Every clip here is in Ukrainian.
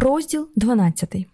Розділ 12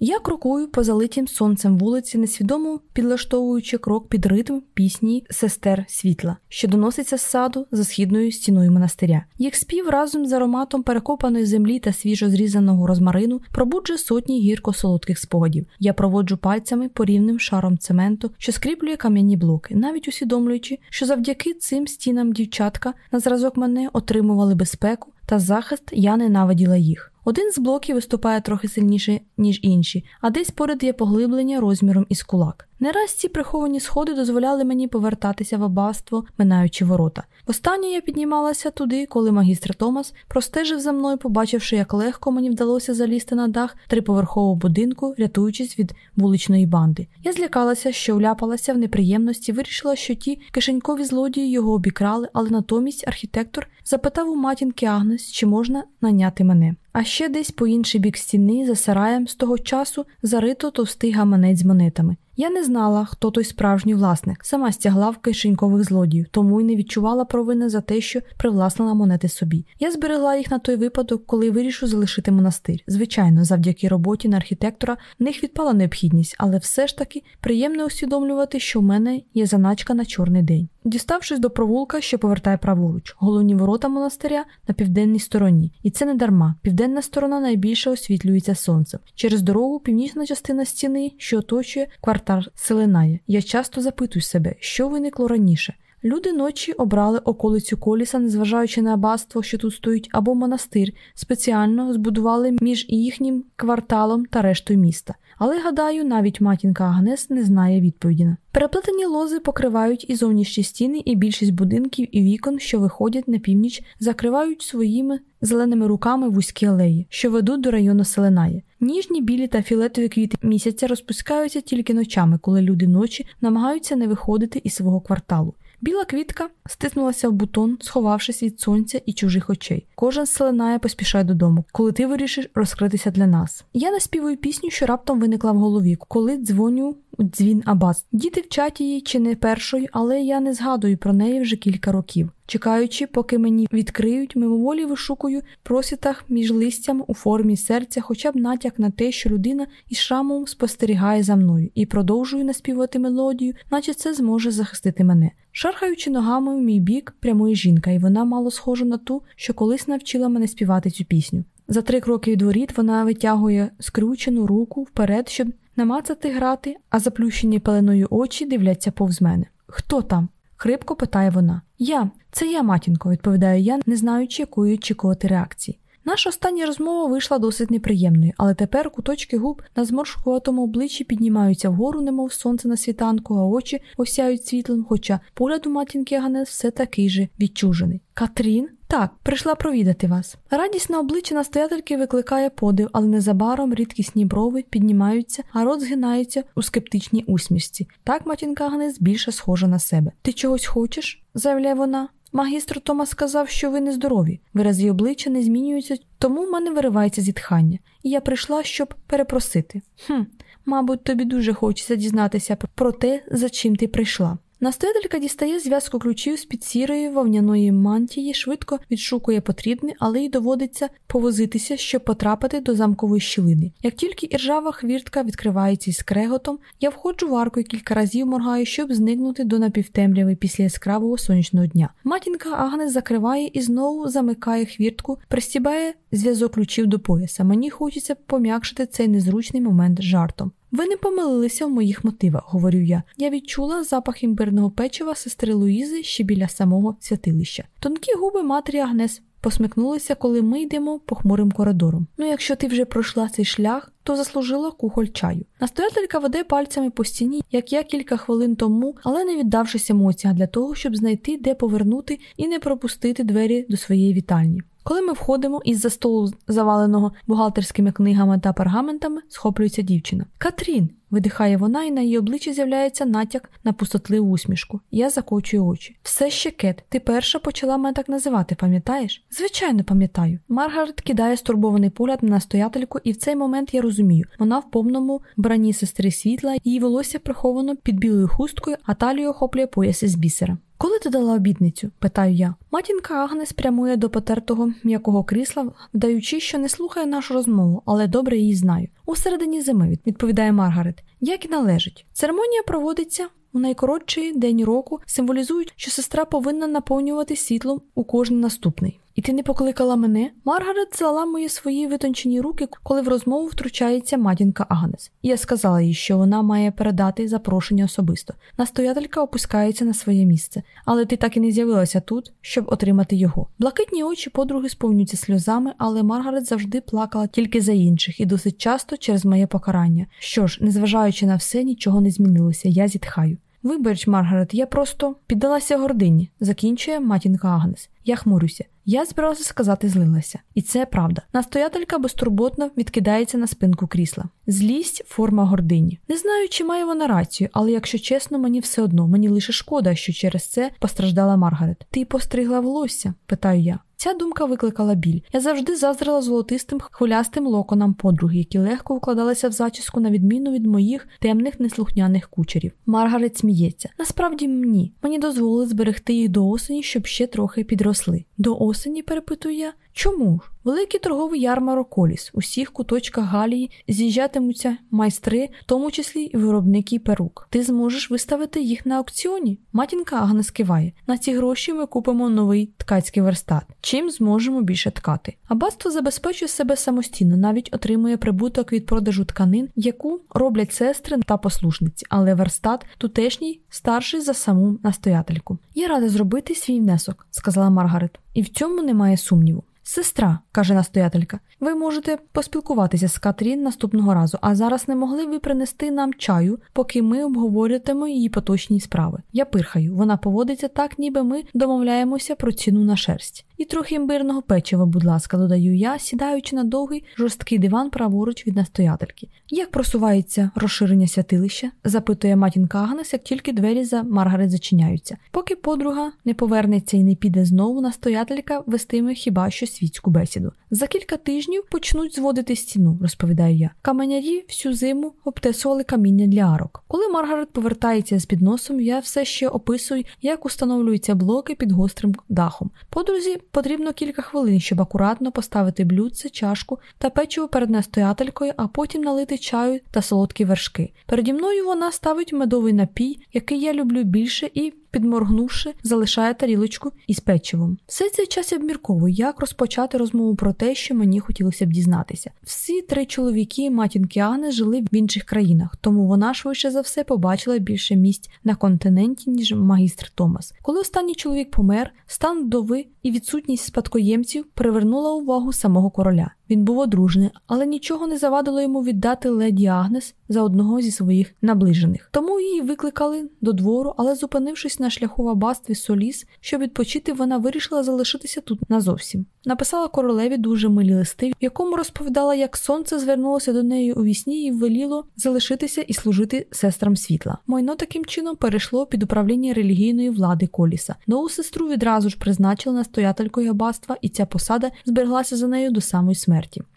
я крокую по залитім сонцем вулиці, несвідомо підлаштовуючи крок під ритм пісні сестер світла, що доноситься з саду за східною стіною монастиря. Їх спів разом з ароматом перекопаної землі та свіжо зрізаного розмарину пробуджує сотні гірко солодких спогадів. Я проводжу пальцями по рівним шаром цементу, що скріплює кам'яні блоки, навіть усвідомлюючи, що завдяки цим стінам дівчатка на зразок мене отримували безпеку та захист, я ненавиділа їх. Один з блоків виступає трохи сильніше, ніж інші, а десь поряд є поглиблення розміром із кулак. Не раз ці приховані сходи дозволяли мені повертатися в аббатство, минаючи ворота. Востаннє я піднімалася туди, коли магістр Томас простежив за мною, побачивши, як легко мені вдалося залізти на дах триповерхового будинку, рятуючись від вуличної банди. Я злякалася, що вляпалася в неприємності, вирішила, що ті кишенькові злодії його обікрали, але натомість архітектор запитав у матінки Агнес, чи можна наняти мене. А ще десь по інший бік стіни, за сараєм з того часу, зарито товстий гаманець з монетами. Я не знала, хто той справжній власник, сама стягла в кишенькових злодіїв, тому й не відчувала провини за те, що привласнила монети собі. Я зберегла їх на той випадок, коли вирішу залишити монастир. Звичайно, завдяки роботі на архітектора в них відпала необхідність, але все ж таки приємно усвідомлювати, що в мене є заначка на чорний день. Діставшись до провулка, що повертає праворуч, головні ворота монастиря на південній стороні, і це не дарма. Південна сторона найбільше освітлюється сонцем. Через дорогу північна частина стіни, що оточує квартал Селенає. Я часто запитую себе, що виникло раніше. Люди ночі обрали околицю коліса, незважаючи на аббатство, що тут стоїть, або монастир, спеціально збудували між їхнім кварталом та рештою міста. Але гадаю, навіть матінка Агнес не знає відповіді. Переплетені лози покривають і зовнішні стіни, і більшість будинків і вікон, що виходять на північ, закривають своїми зеленими руками вузькі алеї, що ведуть до району Селенає. Ніжні білі та філетові квіти місяця розпускаються тільки ночами, коли люди ночі намагаються не виходити із свого кварталу. Біла квітка стиснулася в бутон, сховавшись від сонця і чужих очей. Кожен селенає поспішає додому, коли ти вирішиш розкритися для нас. Я наспівую пісню, що раптом виникла в голові, коли дзвоню дзвін Абас. Діти вчать її чи не першою, але я не згадую про неї вже кілька років. Чекаючи, поки мені відкриють, мимоволі вишукую в просвітах між листям у формі серця, хоча б натяк на те, що людина із шрамом спостерігає за мною, і продовжую наспівати мелодію, наче це зможе захистити мене. Шархаючи ногами в мій бік, прямує жінка, і вона мало схожа на ту, що колись навчила мене співати цю пісню. За три кроки від воріт вона витягує скрючену руку вперед, щоб намацати грати, а заплющені пеленою очі дивляться повз мене. Хто там? хрипко питає вона. Я, це я, матінко, відповідаю я, не знаючи, якої очікувати реакції. Наша остання розмова вийшла досить неприємною, але тепер куточки губ на зморшкуватому обличчі піднімаються вгору, немов сонце на світанку, а очі осяють світлом, хоча погляд у матінки Аганес все такий же відчужений. Катрін? Так, прийшла провідати вас. Радість на обличчі настоятельки викликає подив, але незабаром рідкісні брови піднімаються, а рот згинається у скептичній усмішці. Так матінка Аганес більше схожа на себе. Ти чогось хочеш? заявляє вона. Магістр Томас сказав, що ви нездорові. Вирази обличчя не змінюються, тому в мене виривається зітхання, і я прийшла, щоб перепросити. Хм, мабуть, тобі дуже хочеться дізнатися про те, за чим ти прийшла. Настоятелька дістає зв'язку ключів з під сірої вовняної мантії, швидко відшукує потрібне, але й доводиться повозитися, щоб потрапити до замкової щілини. Як тільки іржава хвіртка відкривається із креготом, я входжу в арку і кілька разів моргаю, щоб зникнути до напівтемряви після яскравого сонячного дня. Матінка Агнес закриває і знову замикає хвіртку, пристібає зв'язок ключів до пояса. Мені хочеться пом'якшити цей незручний момент жартом. Ви не помилилися в моїх мотивах, говорю я. Я відчула запах імбирного печива сестри Луїзи ще біля самого святилища. Тонкі губи матері Агнес посмикнулися, коли ми йдемо похмурим коридором. Ну, якщо ти вже пройшла цей шлях, то заслужила кухоль чаю. Настоятелька веде пальцями по стіні, як я кілька хвилин тому, але не віддавшись емоціям для того, щоб знайти, де повернути і не пропустити двері до своєї вітальні. Коли ми входимо із за столу, заваленого бухгалтерськими книгами та пергаментами, схоплюється дівчина. Катрін. видихає вона, і на її обличчі з'являється натяк на пустотливу усмішку. Я закочую очі. Все ще кет, ти перша почала мене так називати, пам'ятаєш? Звичайно, пам'ятаю. Маргарет кидає стурбований погляд на настоятельку, і в цей момент я розумію, вона в повному бранні сестри світла, її волосся приховано під білою хусткою, а талію охоплює пояс із бісера. Коли ти дала обітницю? питаю я. Матінка Агнес прямує до потертого м'якого крісла, вдаючи, що не слухає нашу розмову, але добре її знаю. У середині зими, відповідає Маргарет, як і належить. Церемонія проводиться у найкоротший день року, символізують, що сестра повинна наповнювати світлом у кожний наступний. І ти не покликала мене? Маргарет заламує свої витончені руки, коли в розмову втручається матінка Агнес. Я сказала їй, що вона має передати запрошення особисто. Настоятелька опускається на своє місце, але ти так і не з'явилася тут, щоб отримати його. Блакитні очі подруги сповнюються сльозами, але Маргарет завжди плакала тільки за інших і досить часто через моє покарання. Що ж, незважаючи на все, нічого не змінилося. Я зітхаю. Вибач, Маргарет, я просто піддалася гордині, закінчує матінка Агнес. Я хмурюся. Я збиралася сказати, злилася. І це правда. Настоятелька безтурботно відкидається на спинку крісла. Злість форма гордині. Не знаю, чи має вона рацію, але якщо чесно, мені все одно, мені лише шкода, що через це постраждала Маргарет. Ти постригла волосся? питаю я. Ця думка викликала біль. Я завжди заздрила золотистим хвилястим локонам подруги, які легко укладалися в зачіску на відміну від моїх темних неслухняних кучерів. Маргарет сміється. Насправді ні. Мені дозволили зберегти їх до осені, щоб ще трохи підросли. До осені, перепитую я. Чому ж? Великий торговий ярмарок коліс. У всіх куточках Галії з'їжджатимуться майстри, в тому числі і виробники перук. Ти зможеш виставити їх на аукціоні? Матінка Агнес киває. На ці гроші ми купимо новий ткацький верстат. Чим зможемо більше ткати? Аббатство забезпечує себе самостійно, навіть отримує прибуток від продажу тканин, яку роблять сестри та послушниці, але верстат тутешній старший за саму настоятельку. Я рада зробити свій внесок, сказала Маргарет, і в цьому немає сумніву. Сестра, каже настоятелька, ви можете поспілкуватися з Катрін наступного разу, а зараз не могли ви принести нам чаю, поки ми обговорюватимемо її поточні справи. Я пирхаю, вона поводиться так, ніби ми домовляємося про ціну на шерсть. І трохи імбирного печива, будь ласка, додаю я, сідаючи на довгий жорсткий диван праворуч від настоятельки. Як просувається розширення святилища? запитує матінка Агнес, як тільки двері за Маргарет зачиняються. Поки подруга не повернеться і не піде знову, настоятелька вестиме хіба що світську бесіду. За кілька тижнів почнуть зводити стіну, розповідаю я. Каменярі всю зиму обтесували каміння для арок. Коли Маргарет повертається з підносом, я все ще описую, як установлюються блоки під гострим дахом. Подрузі потрібно кілька хвилин, щоб акуратно поставити блюдце, чашку та печиво перед настоятелькою, а потім налити чаю та солодкі вершки. Переді мною вона ставить медовий напій, який я люблю більше, і підморгнувши, залишає тарілочку із печивом. Все цей час я обмірковую, як розпочати розмову про те, що мені хотілося б дізнатися. Всі три чоловіки матінки Ани жили в інших країнах, тому вона швидше за все побачила більше місць на континенті, ніж магістр Томас. Коли останній чоловік помер, стан вдови і відсутність спадкоємців привернула увагу самого короля. Він був одружений, але нічого не завадило йому віддати леді Агнес за одного зі своїх наближених. Тому її викликали до двору, але зупинившись на шляху в аббатстві Соліс, щоб відпочити, вона вирішила залишитися тут назовсім. Написала королеві дуже милі листи, в якому розповідала, як сонце звернулося до неї у вісні і веліло залишитися і служити сестрам світла. Майно таким чином перейшло під управління релігійної влади Коліса. Нову сестру відразу ж призначили настоятелькою аббатства, і ця посада збереглася за нею до самої смерті.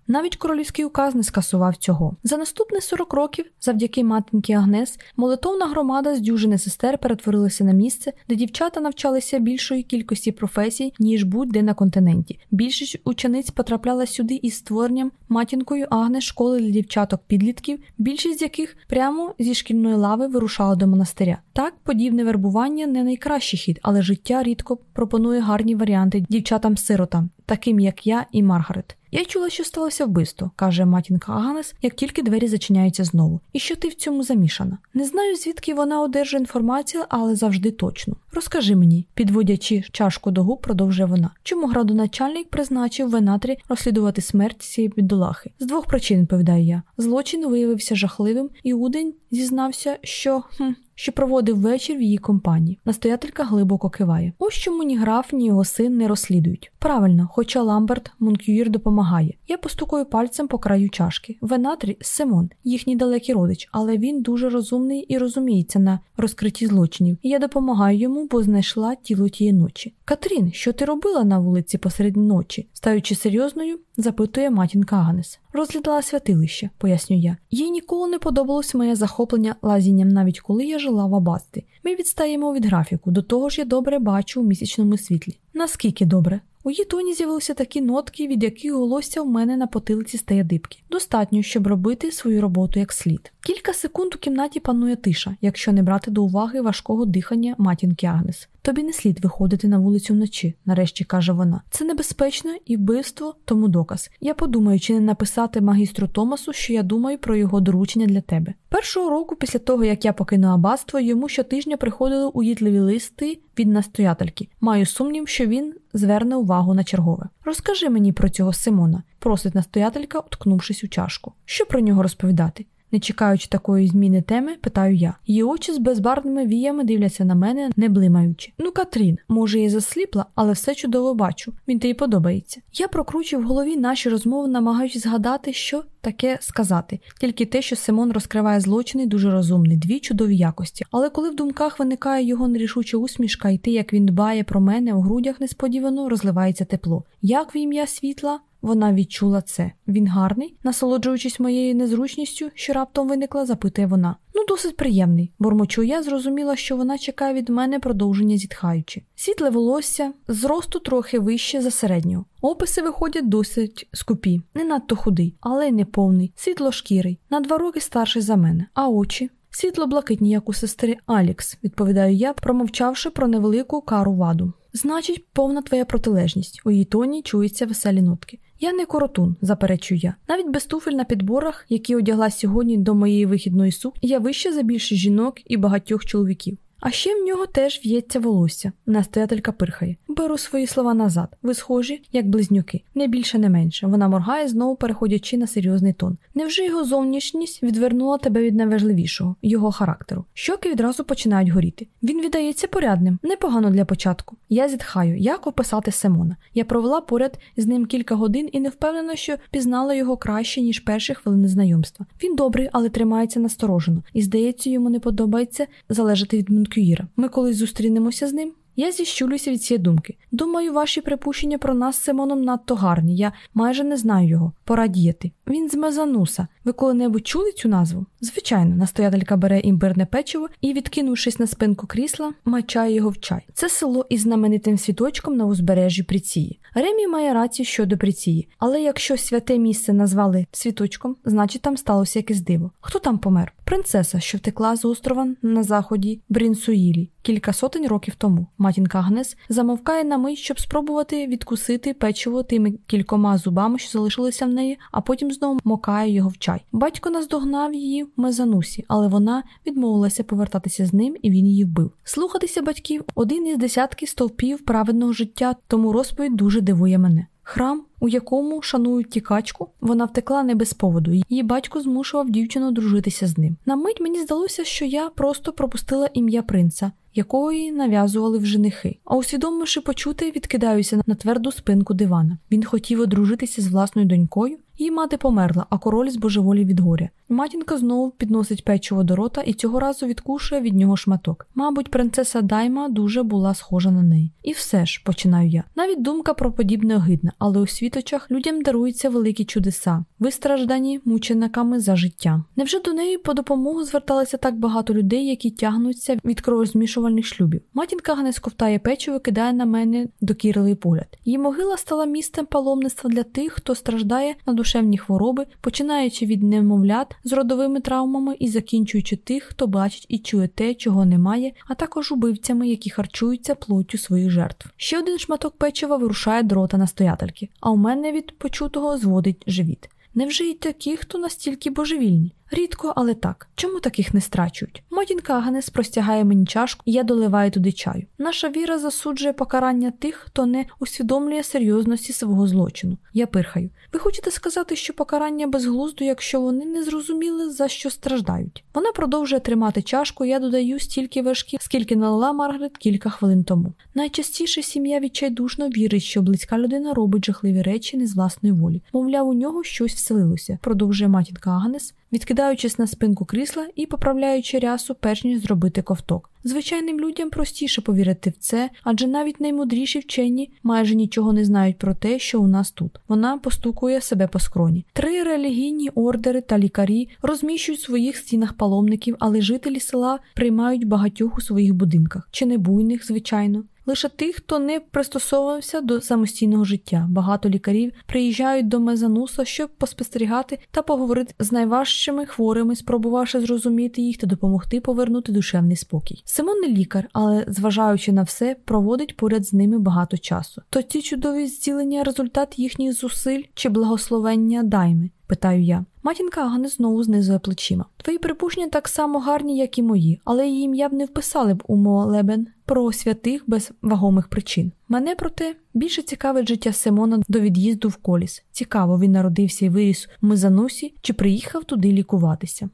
Навіть королівський указ не скасував цього. За наступних 40 років, завдяки матінки Агнес, молитовна громада з дюжини сестер перетворилася на місце, де дівчата навчалися більшої кількості професій, ніж будь-де на континенті. Більшість учениць потрапляла сюди із створенням матінкою Агнес школи для дівчаток-підлітків, більшість з яких прямо зі шкільної лави вирушала до монастиря. Так, подібне вербування не найкращий хід, але життя рідко пропонує гарні варіанти дівчатам-сиротам, таким як я і Маргарет. Я чула, що сталося вбивство, каже матінка Аганес, як тільки двері зачиняються знову. І що ти в цьому замішана? Не знаю, звідки вона одержує інформацію, але завжди точно. Розкажи мені, підводячи чашку до губ, продовжує вона. Чому градоначальник призначив венатрі розслідувати смерть цієї бідолахи? З двох причин, відповідаю я. Злочин виявився жахливим, і Удень зізнався, що хм, що проводив вечір в її компанії. Настоятелька глибоко киває. Ось чому ні граф, ні його син не розслідують. Правильно, хоча Ламберт Монкюїр допомагає. Я постукаю пальцем по краю чашки. Венатрі Симон, їхній далекий родич, але він дуже розумний і розуміється на розкритті злочинів. Я допомагаю йому, бо знайшла тіло тієї ночі. Катрін, що ти робила на вулиці посеред ночі? Стаючи серйозною, запитує матінка Аганес. Розглядала святилище, поясню я. Їй ніколи не подобалось моє захоплення лазінням, навіть коли я жила в аббатстві. Ми відстаємо від графіку, до того ж я добре бачу у місячному світлі. Наскільки добре? У її тоні з'явилися такі нотки, від яких голосся в мене на потилиці стає дибки. Достатньо, щоб робити свою роботу як слід. Кілька секунд у кімнаті панує тиша, якщо не брати до уваги важкого дихання матінки Агнес. Тобі не слід виходити на вулицю вночі, нарешті каже вона. Це небезпечно і вбивство, тому доказ. Я подумаю, чи не написати магістру Томасу, що я думаю про його доручення для тебе. Першого року, після того як я покинув аббатство, йому щотижня приходили уїдливі листи від настоятельки. Маю сумнів, що він зверне увагу на чергове. Розкажи мені про цього Симона, просить настоятелька, уткнувшись у чашку. Що про нього розповідати? Не чекаючи такої зміни теми, питаю я. Її очі з безбарвними віями дивляться на мене, не блимаючи. Ну, Катрін, може, я засліпла, але все чудово бачу. Він тобі подобається. Я прокручую в голові наші розмови, намагаючись згадати, що таке сказати. Тільки те, що Симон розкриває злочини, дуже розумний, дві чудові якості. Але коли в думках виникає його нерішуча усмішка, і те, як він дбає про мене у грудях, несподівано розливається тепло. Як в ім'я світла? Вона відчула це. Він гарний, насолоджуючись моєю незручністю, що раптом виникла, запитує вона. Ну, досить приємний. Бурмочу я зрозуміла, що вона чекає від мене продовження зітхаючи. Світле волосся, зросту трохи вище за середнього. Описи виходять досить скупі, не надто худий, але й не повний, світлошкірий, на два роки старший за мене, а очі. Світло-блакитні, як у сестри Алікс, відповідаю я, промовчавши про невелику кару ваду. Значить, повна твоя протилежність. У її тоні чуються веселі нотки. Я не коротун, заперечую я. Навіть без туфель на підборах, які одягла сьогодні до моєї вихідної сукні, я вище за більше жінок і багатьох чоловіків. А ще в нього теж в'ється волосся. Настоятелька пирхає. Беру свої слова назад. Ви схожі, як близнюки, не більше, не менше. Вона моргає, знову переходячи на серйозний тон. Невже його зовнішність відвернула тебе від найважливішого, його характеру? Щоки відразу починають горіти. Він віддається порядним, непогано для початку. Я зітхаю, як описати Симона. Я провела поряд з ним кілька годин і не впевнена, що пізнала його краще, ніж перші хвилини знайомства. Він добрий, але тримається насторожено, і здається, йому не подобається залежати від Монкюїра. Ми колись зустрінемося з ним. Я зіщулюся від цієї думки. Думаю, ваші припущення про нас з Симоном надто гарні. Я майже не знаю його. Пора діяти. Він з Мезануса. Ви коли-небудь чули цю назву? Звичайно, настоятелька бере імбирне печиво і, відкинувшись на спинку крісла, мачає його в чай. Це село із знаменитим світочком на узбережжі Пріції. Ремі має рацію щодо Пріції, але якщо святе місце назвали світочком, значить там сталося якесь диво. Хто там помер? Принцеса, що втекла з острова на заході Брінсуїлі кілька сотень років тому. Матінка Агнес замовкає на мить, щоб спробувати відкусити печиво тими кількома зубами, що залишилися в неї, а потім знову мокає його в чай. Батько наздогнав її в мезанусі, але вона відмовилася повертатися з ним, і він її вбив. Слухатися батьків один із десятки стовпів праведного життя, тому розповідь дуже дивує мене. Храм, у якому шанують тікачку, вона втекла не без поводу. Її батько змушував дівчину дружитися з ним. На мить мені здалося, що я просто пропустила ім'я принца, якого їй нав'язували в женихи. А усвідомивши почути, відкидаюся на тверду спинку дивана. Він хотів одружитися з власною донькою. Її мати померла, а король збожеволі від горя. Матінка знову підносить печиво до рота і цього разу відкушує від нього шматок. Мабуть, принцеса Дайма дуже була схожа на неї. І все ж, починаю я. Навіть думка про подібне огидна, але у світочах людям даруються великі чудеса, вистраждані мучениками за життя. Невже до неї по допомогу зверталися так багато людей, які тягнуться від кровозмішувальних шлюбів? Матінка Ганес ковтає печиво, кидає на мене докірливий погляд. Її могила стала місцем паломництва для тих, хто страждає на душевні хвороби, починаючи від немовлят з родовими травмами і закінчуючи тих, хто бачить і чує те, чого немає, а також убивцями, які харчуються плоттю своїх жертв. Ще один шматок печива вирушає дрота настоятельки, а у мене від почутого зводить живіт. Невже й такі, хто настільки божевільні? Рідко, але так. Чому таких не страчують? Матінка Агнес простягає мені чашку, і я доливаю туди чаю. Наша віра засуджує покарання тих, хто не усвідомлює серйозності свого злочину. Я пирхаю. Ви хочете сказати, що покарання безглузду, якщо вони не зрозуміли, за що страждають? Вона продовжує тримати чашку, я додаю стільки вершків, скільки налила Маргарет кілька хвилин тому. Найчастіше сім'я відчайдушно вірить, що близька людина робить жахливі речі не з власної волі. Мовляв, у нього щось вселилося, продовжує матінка відкидає відкидаючись на спинку крісла і поправляючи рясу, перш ніж зробити ковток. Звичайним людям простіше повірити в це, адже навіть наймудріші вчені майже нічого не знають про те, що у нас тут. Вона постукує себе по скроні. Три релігійні ордери та лікарі розміщують в своїх стінах паломників, але жителі села приймають багатьох у своїх будинках, чи не буйних, звичайно лише тих, хто не пристосовувався до самостійного життя. Багато лікарів приїжджають до Мезануса, щоб поспостерігати та поговорити з найважчими хворими, спробувавши зрозуміти їх та допомогти повернути душевний спокій. Симон не лікар, але, зважаючи на все, проводить поряд з ними багато часу. То ці чудові зцілення результат їхніх зусиль чи благословення дайми питаю я. Матінка Агани знову знизує плечима. Твої припущення так само гарні, як і мої, але її ім'я б не вписали б у молебен про святих без вагомих причин. Мене проте більше цікавить життя Симона до від'їзду в коліс. Цікаво, він народився і виріс у Мизанусі чи приїхав туди лікуватися.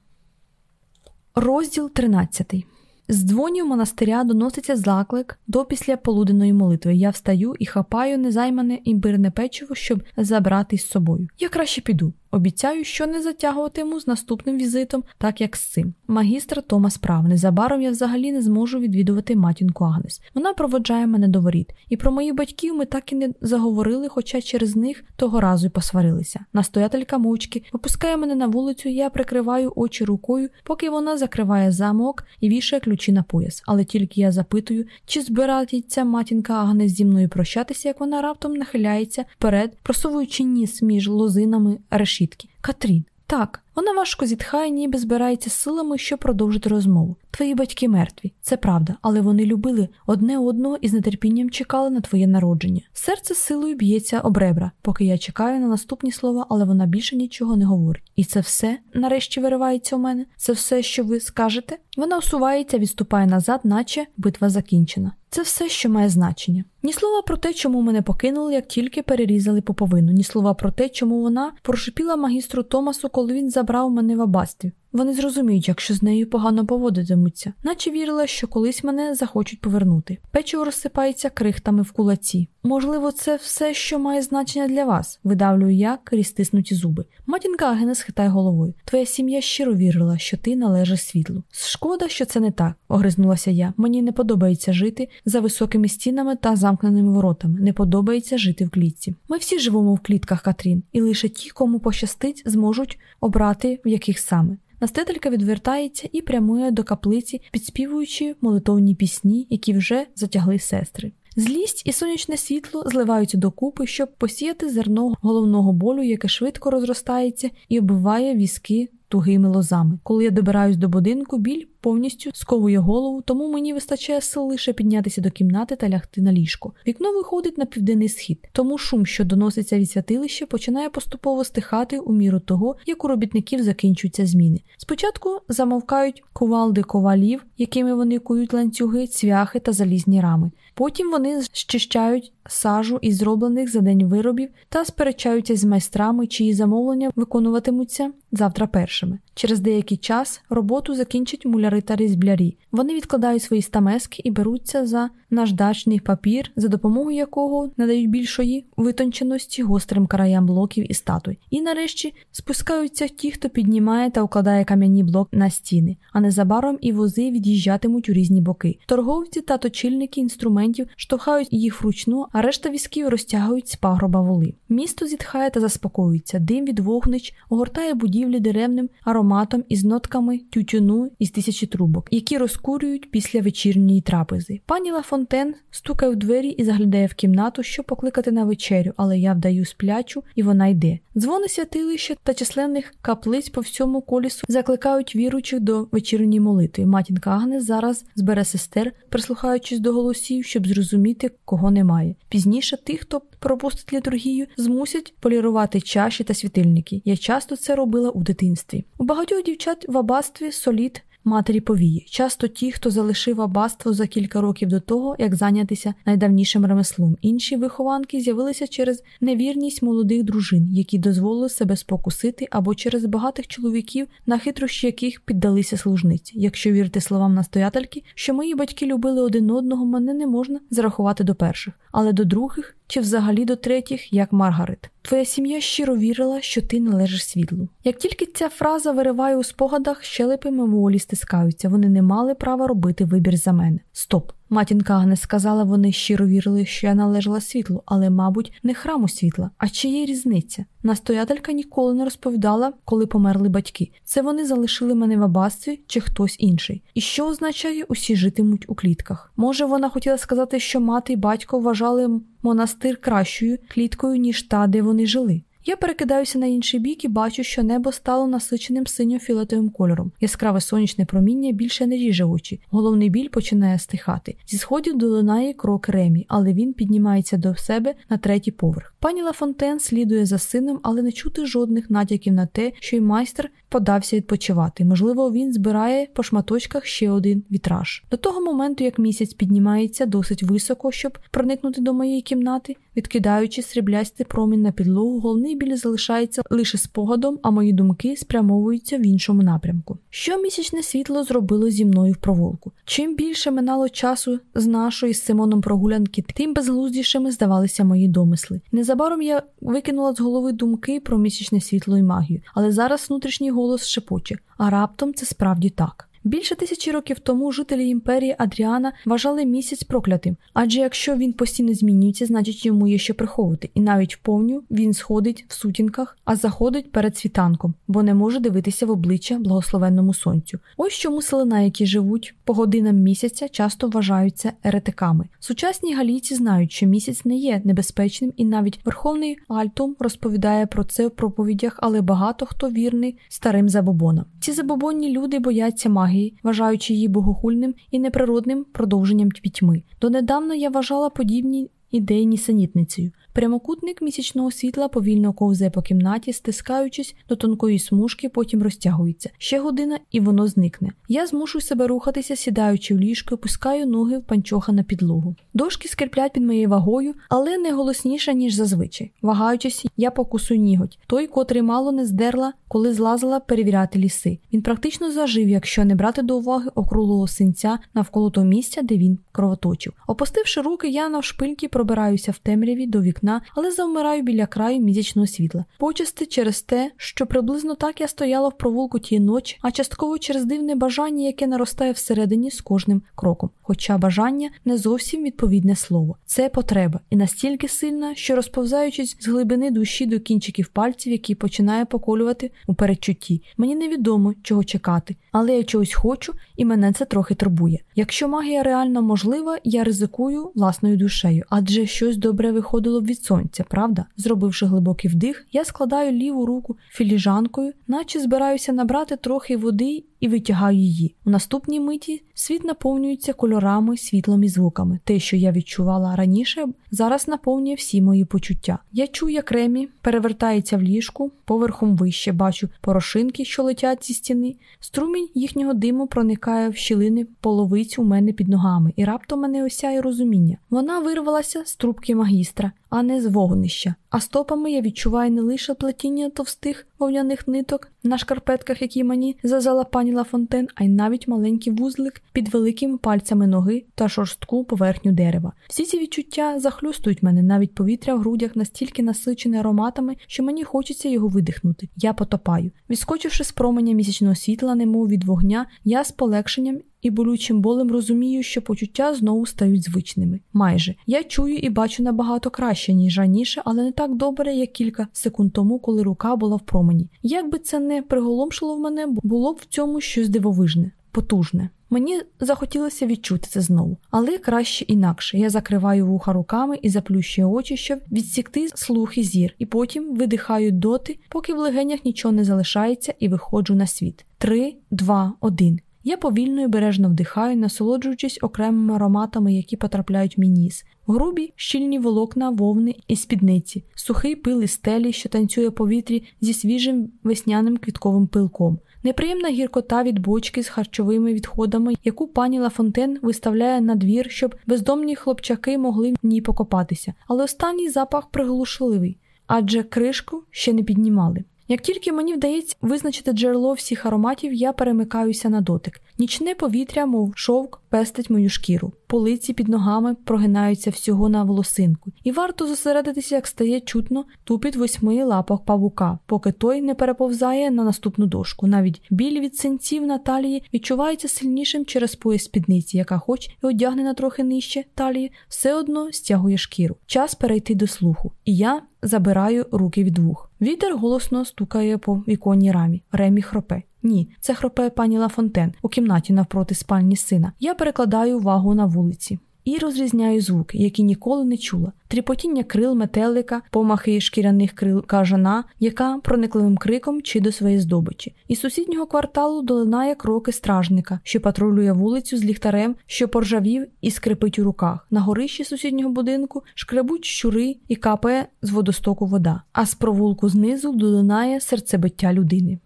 Розділ 13 з дзвонів монастиря доноситься заклик до післяполуденної молитви. Я встаю і хапаю незаймане імбирне печиво, щоб забрати з собою. Я краще піду. Обіцяю, що не затягуватиму з наступним візитом, так як з цим. Магістра Тома справ. Незабаром я взагалі не зможу відвідувати матінку Агнес. Вона проводжає мене до воріт. І про моїх батьків ми так і не заговорили, хоча через них того разу й посварилися. Настоятелька мовчки випускає мене на вулицю, я прикриваю очі рукою, поки вона закриває замок і вішає ключі на пояс. Але тільки я запитую, чи збирається матінка Агнес зі мною прощатися, як вона раптом нахиляється вперед, просовуючи ніс між лозинами реші решітки. Катрін, так, вона важко зітхає, ніби збирається силами, щоб продовжити розмову. Твої батьки мертві, це правда, але вони любили одне одного і з нетерпінням чекали на твоє народження. Серце силою б'ється об ребра, поки я чекаю на наступні слова, але вона більше нічого не говорить. І це все, нарешті, виривається у мене. Це все, що ви скажете? Вона усувається, відступає назад, наче битва закінчена. Це все, що має значення. Ні слова про те, чому мене покинули, як тільки перерізали поповину, ні слова про те, чому вона прошипіла магістру Томасу, коли він забрав мене в аббатстві. Вони зрозуміють, якщо з нею погано поводитимуться, наче вірила, що колись мене захочуть повернути. Печиво розсипається крихтами в кулаці. Можливо, це все, що має значення для вас, видавлюю я крізь стиснуті зуби. Матінка Агена схитає головою. Твоя сім'я щиро вірила, що ти належиш світлу. Шкода, що це не так, огризнулася я. Мені не подобається жити за високими стінами та замкненими воротами. Не подобається жити в клітці. Ми всі живемо в клітках Катрін, і лише ті, кому пощастить, зможуть обрати в яких саме. Настителька відвертається і прямує до каплиці, підспівуючи молитовні пісні, які вже затягли сестри. Злість і сонячне світло зливаються докупи, щоб посіяти зерно головного болю, яке швидко розростається і оббиває візки тугими лозами. Коли я добираюсь до будинку, біль повністю сковує голову, тому мені вистачає сил лише піднятися до кімнати та лягти на ліжко. Вікно виходить на південний схід, тому шум, що доноситься від святилища, починає поступово стихати у міру того, як у робітників закінчуються зміни. Спочатку замовкають кувалди ковалів, якими вони кують ланцюги, цвяхи та залізні рами. Потім вони щищають сажу із зроблених за день виробів та сперечаються з майстрами, чиї замовлення виконуватимуться завтра першими. Через деякий час роботу закінчать муляри та різблярі. Вони відкладають свої стамески і беруться за наждачний папір, за допомогою якого надають більшої витонченості гострим краям блоків і статуй. І нарешті спускаються ті, хто піднімає та укладає кам'яні блок на стіни, а незабаром і вози від'їжджатимуть у різні боки. Торговці та точильники інструментів штовхають їх вручну, а решта візків розтягують з пагроба воли. Місто зітхає та заспокоюється. Дим від вогнич огортає будівлі деревним ароматом із нотками тютюну із тисячі трубок, які розкурюють після вечірньої трапези. Пані Лафонтен стукає в двері і заглядає в кімнату, щоб покликати на вечерю, але я вдаю сплячу, і вона йде. Дзвони святилища та численних каплиць по всьому колісу закликають віруючих до вечірньої молитви. Матінка Агнес зараз збере сестер, прислухаючись до голосів, щоб зрозуміти, кого немає. Пізніше тих, хто пропустить літургію, змусять полірувати чаші та світильники. Я часто це робила у дитинстві. У багатьох дівчат в аббатстві солід матері повії. Часто ті, хто залишив аббатство за кілька років до того, як зайнятися найдавнішим ремеслом. Інші вихованки з'явилися через невірність молодих дружин, які дозволили себе спокусити, або через багатих чоловіків, на хитрощі яких піддалися служниці. Якщо вірити словам настоятельки, що мої батьки любили один одного, мене не можна зарахувати до перших, але до других чи взагалі до третіх, як Маргарет. Твоя сім'я щиро вірила, що ти належиш світлу. Як тільки ця фраза вириває у спогадах, щелепи мимоволі стискаються, вони не мали права робити вибір за мене. Стоп. Матінка Агнес сказала, вони щиро вірили, що я належала світлу, але, мабуть, не храму світла. А чи є різниця? Настоятелька ніколи не розповідала, коли померли батьки. Це вони залишили мене в аббатстві чи хтось інший. І що означає, усі житимуть у клітках? Може, вона хотіла сказати, що мати і батько вважали монастир кращою кліткою, ніж та, де вони жили. Я перекидаюся на інший бік і бачу, що небо стало насиченим синьо-фіолетовим кольором. Яскраве сонячне проміння більше не ріже очі. Головний біль починає стихати. Зі сходів долинає крок Ремі, але він піднімається до себе на третій поверх. Пані Лафонтен слідує за сином, але не чути жодних натяків на те, що й майстер подався відпочивати. Можливо, він збирає по шматочках ще один вітраж. До того моменту, як місяць піднімається досить високо, щоб проникнути до моєї кімнати, відкидаючи сріблястий промінь на підлогу, головний біль залишається лише спогадом, а мої думки спрямовуються в іншому напрямку. Що місячне світло зробило зі мною в провулку? Чим більше минало часу з нашої з Симоном прогулянки, тим безглуздішими здавалися мої домисли. Незабаром я викинула з голови думки про місячне світло і магію, але зараз внутрішній голос шепоче, а раптом це справді так. Більше тисячі років тому жителі імперії Адріана вважали місяць проклятим, адже якщо він постійно змінюється, значить йому є що приховувати, і навіть вповню він сходить в сутінках, а заходить перед світанком, бо не може дивитися в обличчя благословенному сонцю. Ось чому селена, які живуть по годинам місяця, часто вважаються еретиками. Сучасні галійці знають, що місяць не є небезпечним, і навіть верховний Альтум розповідає про це в проповідях, але багато хто вірний старим забобонам. Ці забобонні люди бояться магії магії, вважаючи її богохульним і неприродним продовженням пітьми. Донедавна я вважала подібні ідеї нісенітницею. Прямокутник місячного світла повільно ковзає по кімнаті, стискаючись до тонкої смужки, потім розтягується. Ще година, і воно зникне. Я змушую себе рухатися, сідаючи в ліжко, пускаю ноги в панчоха на підлогу. Дошки скриплять під моєю вагою, але не голосніше, ніж зазвичай. Вагаючись, я покусую ніготь. Той, котрий мало не здерла, коли злазила перевіряти ліси. Він практично зажив, якщо не брати до уваги округлого синця навколо того місця, де він кровоточив. Опустивши руки, я навшпиньки пробираюся в темряві до вікна вікна, але завмираю біля краю місячного світла. Почасти через те, що приблизно так я стояла в провулку тієї ночі, а частково через дивне бажання, яке наростає всередині з кожним кроком. Хоча бажання не зовсім відповідне слово. Це потреба, і настільки сильна, що розповзаючись з глибини душі до кінчиків пальців, які починає поколювати у передчутті. Мені невідомо, чого чекати, але я чогось хочу, і мене це трохи турбує. Якщо магія реально можлива, я ризикую власною душею, адже щось добре виходило б сонця, правда? Зробивши глибокий вдих, я складаю ліву руку філіжанкою, наче збираюся набрати трохи води і витягаю її. У наступній миті світ наповнюється кольорами, світлом і звуками. Те, що я відчувала раніше, зараз наповнює всі мої почуття. Я чую, як Ремі перевертається в ліжку, поверхом вище бачу порошинки, що летять зі стіни. Струмінь їхнього диму проникає в щілини половиць у мене під ногами, і раптом мене осяє розуміння. Вона вирвалася з трубки магістра, а не з вогнища. А стопами я відчуваю не лише плетіння товстих вовняних ниток на шкарпетках, які мені зазала пані Лафонтен, а й навіть маленький вузлик під великими пальцями ноги та шорстку поверхню дерева. Всі ці відчуття захлюстують мене, навіть повітря в грудях настільки насичене ароматами, що мені хочеться його видихнути. Я потопаю. Відскочивши з променя місячного світла, немов від вогня, я з полегшенням і болючим болем розумію, що почуття знову стають звичними. Майже я чую і бачу набагато краще, ніж раніше, але не так добре, як кілька секунд тому, коли рука була в промені. Як би це не приголомшило в мене, було б в цьому щось дивовижне, потужне. Мені захотілося відчути це знову, але краще інакше. Я закриваю вуха руками і заплющую очі, щоб відсікти слух і зір, і потім видихаю доти, поки в легенях нічого не залишається, і виходжу на світ. Три, два, один. Я повільно і бережно вдихаю, насолоджуючись окремими ароматами, які потрапляють в мій ніс. грубі щільні волокна, вовни і спідниці, сухий пил із стелі, що танцює в повітрі зі свіжим весняним квітковим пилком. Неприємна гіркота від бочки з харчовими відходами, яку пані Лафонтен виставляє на двір, щоб бездомні хлопчаки могли в ній покопатися. Але останній запах приглушливий, адже кришку ще не піднімали. Як тільки мені вдається визначити джерело всіх ароматів, я перемикаюся на дотик. Нічне повітря, мов шовк, пестить мою шкіру. Полиці під ногами прогинаються всього на волосинку, і варто зосередитися, як стає чутно тупіт восьми лапок павука, поки той не переповзає на наступну дошку. Навіть біль від синців на талії відчувається сильнішим через пояс спідниці, яка, хоч і одягнена трохи нижче талії, все одно стягує шкіру. Час перейти до слуху. І я забираю руки від вух. Вітер голосно стукає по віконній рамі. Ремі хропе. Ні, це хропе пані Лафонтен у кімнаті навпроти спальні сина. Я перекладаю увагу на вулиці. І розрізняю звуки, які ніколи не чула: тріпотіння крил метелика, помахи шкіряних крил кажана, яка проникливим криком чи до своєї здобичі. Із сусіднього кварталу долинає кроки стражника, що патрулює вулицю з ліхтарем, що поржавів і скрипить у руках. На горищі сусіднього будинку шкребуть щури і капає з водостоку вода, а з провулку знизу долинає серцебиття людини.